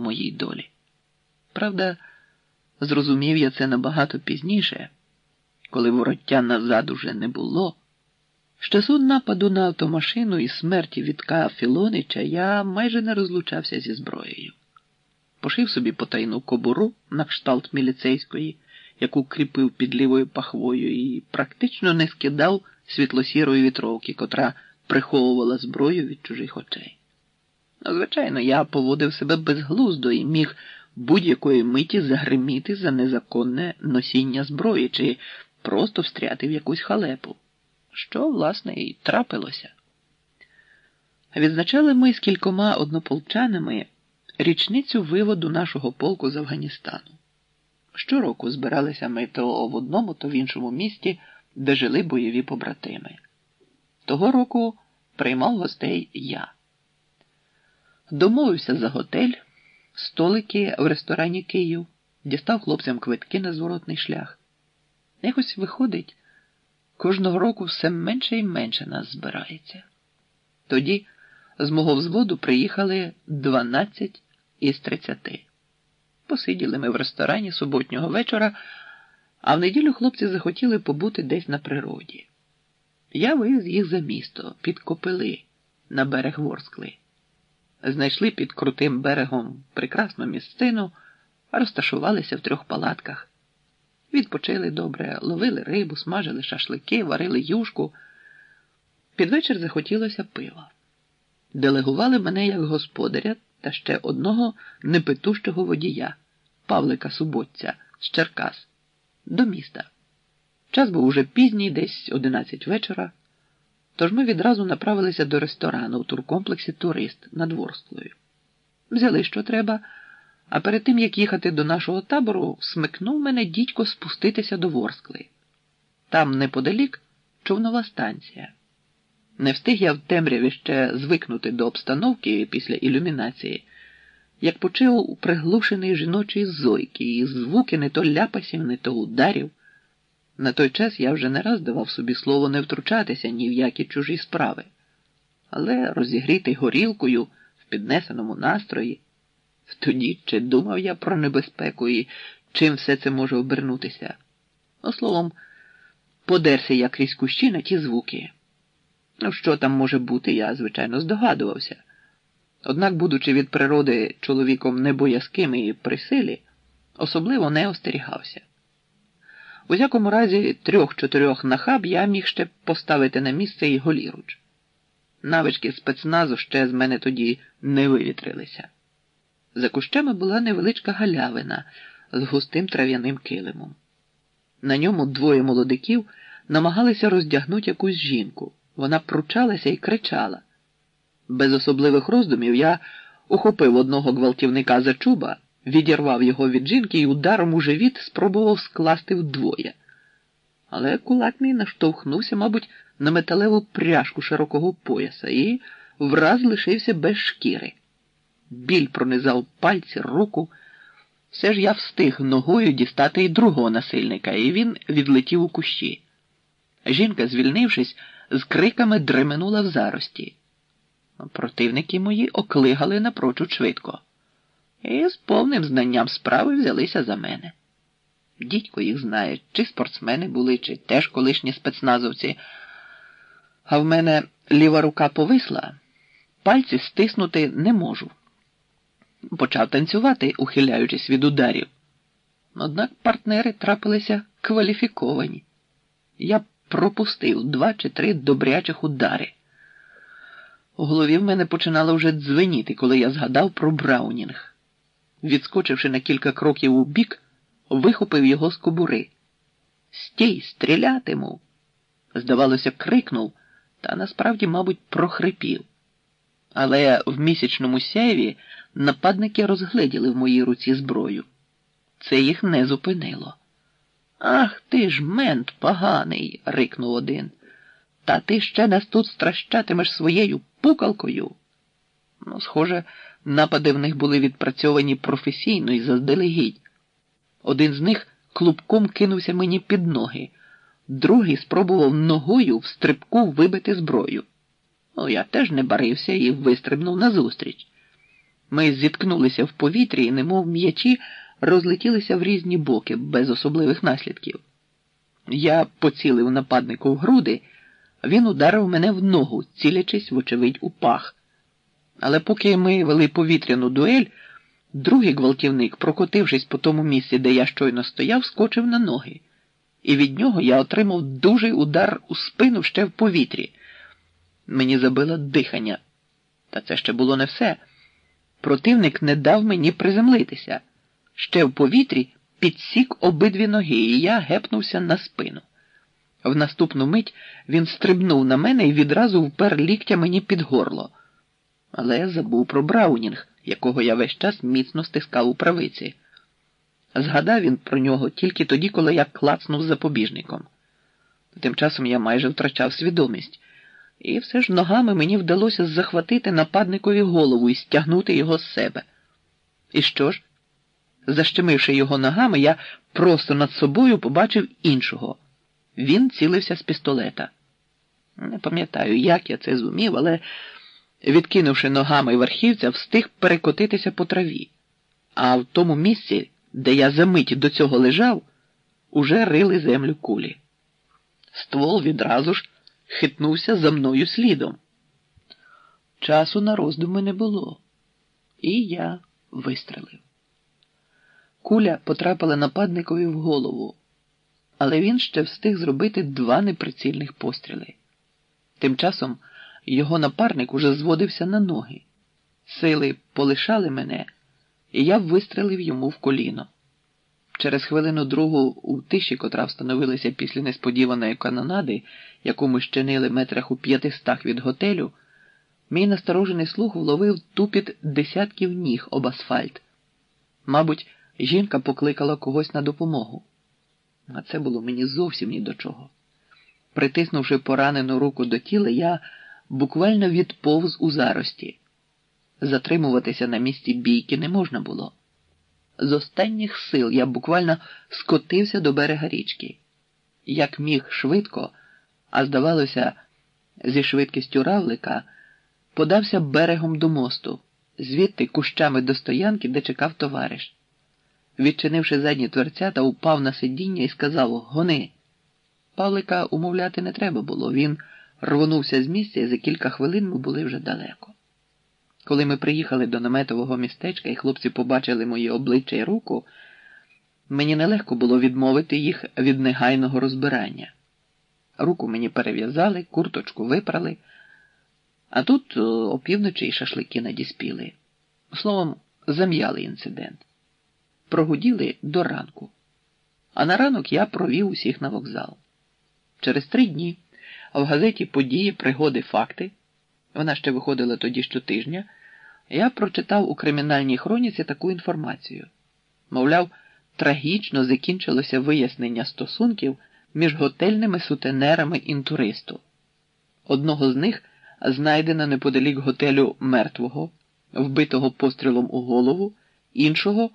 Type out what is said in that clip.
моїй долі. Правда, зрозумів я це набагато пізніше, коли вороття назад уже не було. З часу нападу на автомашину і смерті Вітка Філонича я майже не розлучався зі зброєю. Пошив собі потайну кобуру на кшталт міліцейської, яку кріпив під лівою пахвою, і практично не скидав світло-сірої вітровки, котра приховувала зброю від чужих очей. Звичайно, я поводив себе безглуздо і міг будь-якої миті загриміти за незаконне носіння зброї чи просто встряти в якусь халепу, що, власне, і трапилося. Відзначали ми з кількома однополчанами річницю виводу нашого полку з Афганістану. Щороку збиралися ми то в одному, то в іншому місті, де жили бойові побратими. Того року приймав гостей я. Домовився за готель, столики в ресторані Київ, дістав хлопцям квитки на зворотний шлях. Якось виходить, кожного року все менше і менше нас збирається. Тоді з мого взводу приїхали 12 із 30. Посиділи ми в ресторані суботнього вечора, а в неділю хлопці захотіли побути десь на природі. Я вивіз їх за місто, під Копили, на берег Ворскли. Знайшли під крутим берегом прекрасну місцину, розташувалися в трьох палатках. Відпочили добре, ловили рибу, смажили шашлики, варили юшку. Під вечір захотілося пива. Делегували мене як господаря та ще одного непетущого водія, Павлика Суботця з Черкас, до міста. Час був уже пізній, десь одинадцять вечора, тож ми відразу направилися до ресторану в туркомплексі Турист над Ворсклою. Взяли, що треба, а перед тим, як їхати до нашого табору, смикнув мене дідько спуститися до Ворскли. Там неподалік човнова станція. Не встиг я в темряві ще звикнути до обстановки після ілюмінації, як почув приглушений жіночий зойки, і звуки не то ляпасів, не то ударів. На той час я вже не раз давав собі слово не втручатися ні в які чужі справи, але розігрітий горілкою в піднесеному настрої. Тоді чи думав я про небезпеку і чим все це може обернутися. Ну, словом, подерся я крізь кущі на ті звуки. Ну, що там може бути, я, звичайно, здогадувався. Однак, будучи від природи чоловіком небоязким і при силі, особливо не остерігався. У всякому разі, трьох-чотирьох нахаб я міг ще поставити на місце і голіруч. Навички спецназу ще з мене тоді не вивітрилися. За кущами була невеличка галявина з густим трав'яним килимом. На ньому двоє молодиків намагалися роздягнути якусь жінку. Вона пручалася і кричала. Без особливих роздумів я ухопив одного гвалтівника за чуба, відірвав його від жінки і ударом у живіт спробував скласти вдвоє. Але кулак мій наштовхнувся, мабуть, на металеву пряжку широкого пояса і враз лишився без шкіри. Біль пронизав пальці, руку. Все ж я встиг ногою дістати і другого насильника, і він відлетів у кущі. Жінка, звільнившись, з криками дременула в зарості. Противники мої оклигали напрочуд швидко і з повним знанням справи взялися за мене. Дідько їх знає, чи спортсмени були, чи теж колишні спецназовці. А в мене ліва рука повисла, пальці стиснути не можу. Почав танцювати, ухиляючись від ударів. Однак партнери трапилися кваліфіковані. Я пропустив два чи три добрячих удари. У голові в мене починало вже дзвеніти, коли я згадав про Браунінг. Відскочивши на кілька кроків у бік, вихопив його з кобури. Стій, стрілятиму. Здавалося, крикнув, та насправді, мабуть, прохрипів. Але в місячному сяйві нападники розгледіли в моїй руці зброю. Це їх не зупинило. Ах ти ж, мент поганий, рикнув один. Та ти ще нас тут стращатимеш своєю пукалкою. Ну, схоже, напади в них були відпрацьовані професійно і заздалегідь. Один з них клубком кинувся мені під ноги, другий спробував ногою в стрибку вибити зброю. Ну, я теж не барився і вистрибнув назустріч. Ми зіткнулися в повітрі і, немов м'ячі, розлетілися в різні боки без особливих наслідків. Я поцілив нападнику в груди, він ударив мене в ногу, цілячись, вочевидь, у пах. Але поки ми вели повітряну дуель, другий гвалтівник, прокотившись по тому місці, де я щойно стояв, скочив на ноги, і від нього я отримав дужий удар у спину ще в повітрі. Мені забило дихання. Та це ще було не все. Противник не дав мені приземлитися. Ще в повітрі підсік обидві ноги, і я гепнувся на спину. В наступну мить він стрибнув на мене і відразу впер ліктя мені під горло. Але я забув про Браунінг, якого я весь час міцно стискав у правиці. Згадав він про нього тільки тоді, коли я клацнув запобіжником. Тим часом я майже втрачав свідомість, і все ж ногами мені вдалося захватити нападникові голову і стягнути його з себе. І що ж? Защемивши його ногами, я просто над собою побачив іншого. Він цілився з пістолета. Не пам'ятаю, як я це зумів, але, відкинувши ногами верхівця, встиг перекотитися по траві. А в тому місці, де я за мить до цього лежав, уже рили землю кулі. Ствол відразу ж хитнувся за мною слідом. Часу на роздуми не було, і я вистрелив. Куля потрапила нападникові в голову, але він ще встиг зробити два неприцільних постріли. Тим часом його напарник уже зводився на ноги. Сили полишали мене, і я вистрелив йому в коліно. Через хвилину другу у тиші, котра встановилася після несподіваної канонади, яку ми щинили метрах у п'ятистах від готелю, мій насторожений слух вловив тупіт десятків ніг об асфальт. Мабуть, жінка покликала когось на допомогу. А це було мені зовсім ні до чого. Притиснувши поранену руку до тіла, я буквально відповз у зарості. Затримуватися на місці бійки не можна було. З останніх сил я буквально скотився до берега річки. Як міг швидко, а здавалося, зі швидкістю равлика, подався берегом до мосту, звідти кущами до стоянки, де чекав товариш. Відчинивши задні дверцята, упав на сидіння і сказав Гони. Павлика умовляти не треба було. Він рвонувся з місця і за кілька хвилин ми були вже далеко. Коли ми приїхали до наметового містечка і хлопці побачили моє обличчя і руку, мені нелегко було відмовити їх від негайного розбирання. Руку мені перев'язали, курточку випрали, а тут опівночі й шашлики надіспіли. Словом, зам'яли інцидент. Прогуділи до ранку. А на ранок я провів усіх на вокзал. Через три дні в газеті Події, пригоди, факти вона ще виходила тоді щотижня, я прочитав у кримінальній хроніці таку інформацію. Мовляв, трагічно закінчилося вияснення стосунків між готельними сутенерами інтуристу. Одного з них знайдено неподалік готелю мертвого, вбитого пострілом у голову, іншого